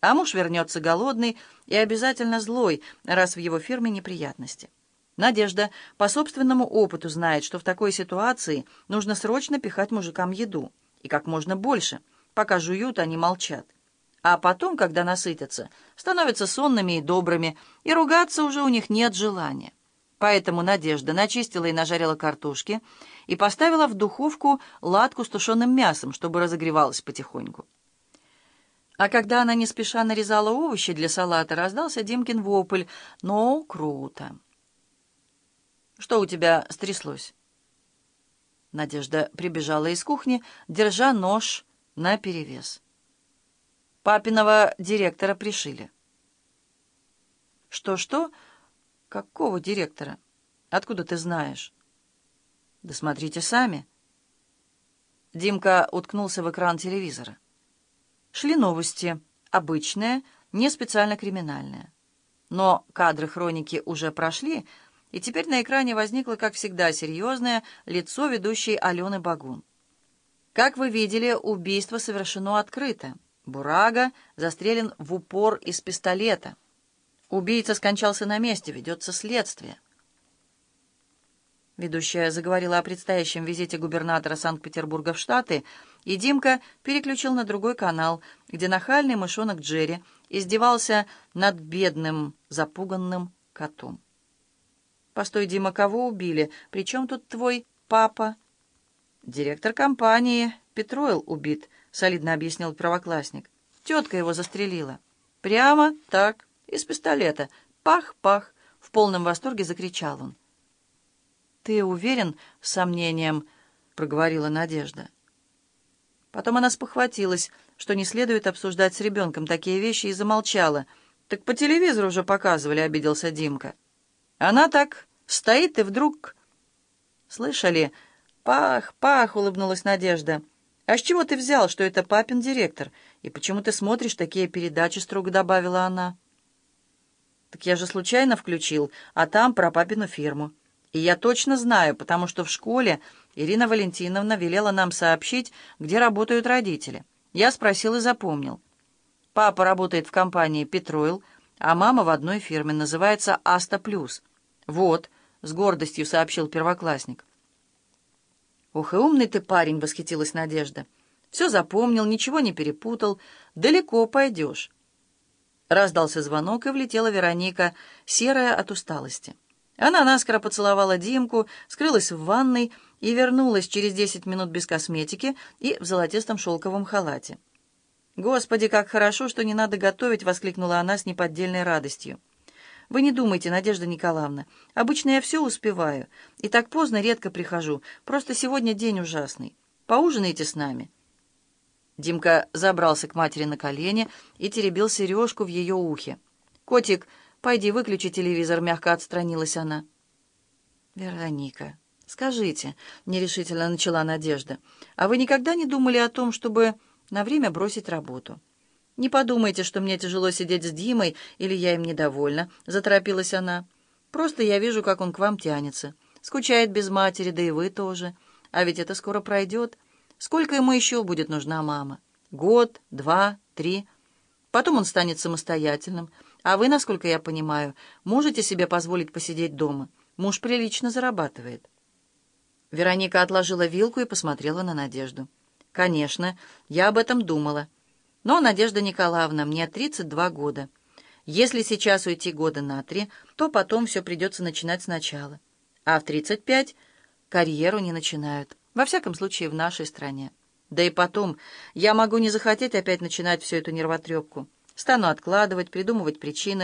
А муж вернется голодный и обязательно злой, раз в его фирме неприятности. Надежда по собственному опыту знает, что в такой ситуации нужно срочно пихать мужикам еду. И как можно больше. Пока жуют, они молчат. А потом, когда насытятся, становятся сонными и добрыми, и ругаться уже у них нет желания. Поэтому Надежда начистила и нажарила картошки и поставила в духовку латку с тушеным мясом, чтобы разогревалась потихоньку. А когда она не спеша нарезала овощи для салата, раздался Димкин вопль. «Ну, круто!» «Что у тебя стряслось?» Надежда прибежала из кухни, держа нож наперевес. Папиного директора пришили. «Что-что? Какого директора? Откуда ты знаешь?» «Да смотрите сами». Димка уткнулся в экран телевизора. Шли новости, обычные, не специально криминальные. Но кадры хроники уже прошли, и теперь на экране возникло, как всегда, серьезное лицо ведущей Алены Багун. Как вы видели, убийство совершено открыто. Бурага застрелен в упор из пистолета. Убийца скончался на месте, ведется следствие. Ведущая заговорила о предстоящем визите губернатора Санкт-Петербурга в Штаты, и Димка переключил на другой канал, где нахальный мышонок Джерри издевался над бедным, запуганным котом. «Постой, Дима, кого убили? Причем тут твой папа?» «Директор компании Петроил убит», — солидно объяснил правоклассник. «Тетка его застрелила. Прямо так, из пистолета. Пах-пах!» — в полном восторге закричал он. «Ты уверен?» — с сомнением проговорила Надежда. Потом она спохватилась, что не следует обсуждать с ребенком такие вещи, и замолчала. «Так по телевизору уже показывали», — обиделся Димка. Она так стоит и вдруг... «Слышали? Пах, пах!» — улыбнулась Надежда. «А с чего ты взял, что это папин директор? И почему ты смотришь такие передачи?» — строго добавила она. «Так я же случайно включил, а там про папину фирму». И я точно знаю, потому что в школе Ирина Валентиновна велела нам сообщить, где работают родители. Я спросил и запомнил. Папа работает в компании «Петроил», а мама в одной фирме, называется «Аста Плюс». «Вот», — с гордостью сообщил первоклассник. «Ух, и умный ты парень!» — восхитилась Надежда. «Все запомнил, ничего не перепутал. Далеко пойдешь». Раздался звонок, и влетела Вероника, серая от усталости. Она наскоро поцеловала Димку, скрылась в ванной и вернулась через десять минут без косметики и в золотистом шелковом халате. «Господи, как хорошо, что не надо готовить!» — воскликнула она с неподдельной радостью. «Вы не думайте, Надежда Николаевна. Обычно я все успеваю. И так поздно редко прихожу. Просто сегодня день ужасный. Поужинайте с нами». Димка забрался к матери на колени и теребил сережку в ее ухе. «Котик, «Пойди, выключи телевизор», — мягко отстранилась она. «Вероника, скажите», — нерешительно начала Надежда, «а вы никогда не думали о том, чтобы на время бросить работу?» «Не подумайте, что мне тяжело сидеть с Димой, или я им недовольна», — заторопилась она. «Просто я вижу, как он к вам тянется. Скучает без матери, да и вы тоже. А ведь это скоро пройдет. Сколько ему еще будет нужна мама? Год, два, три. Потом он станет самостоятельным». А вы, насколько я понимаю, можете себе позволить посидеть дома? Муж прилично зарабатывает». Вероника отложила вилку и посмотрела на Надежду. «Конечно, я об этом думала. Но, Надежда Николаевна, мне 32 года. Если сейчас уйти года на три, то потом все придется начинать сначала. А в 35 карьеру не начинают. Во всяком случае, в нашей стране. Да и потом, я могу не захотеть опять начинать всю эту нервотрепку». Стану откладывать, придумывать причины,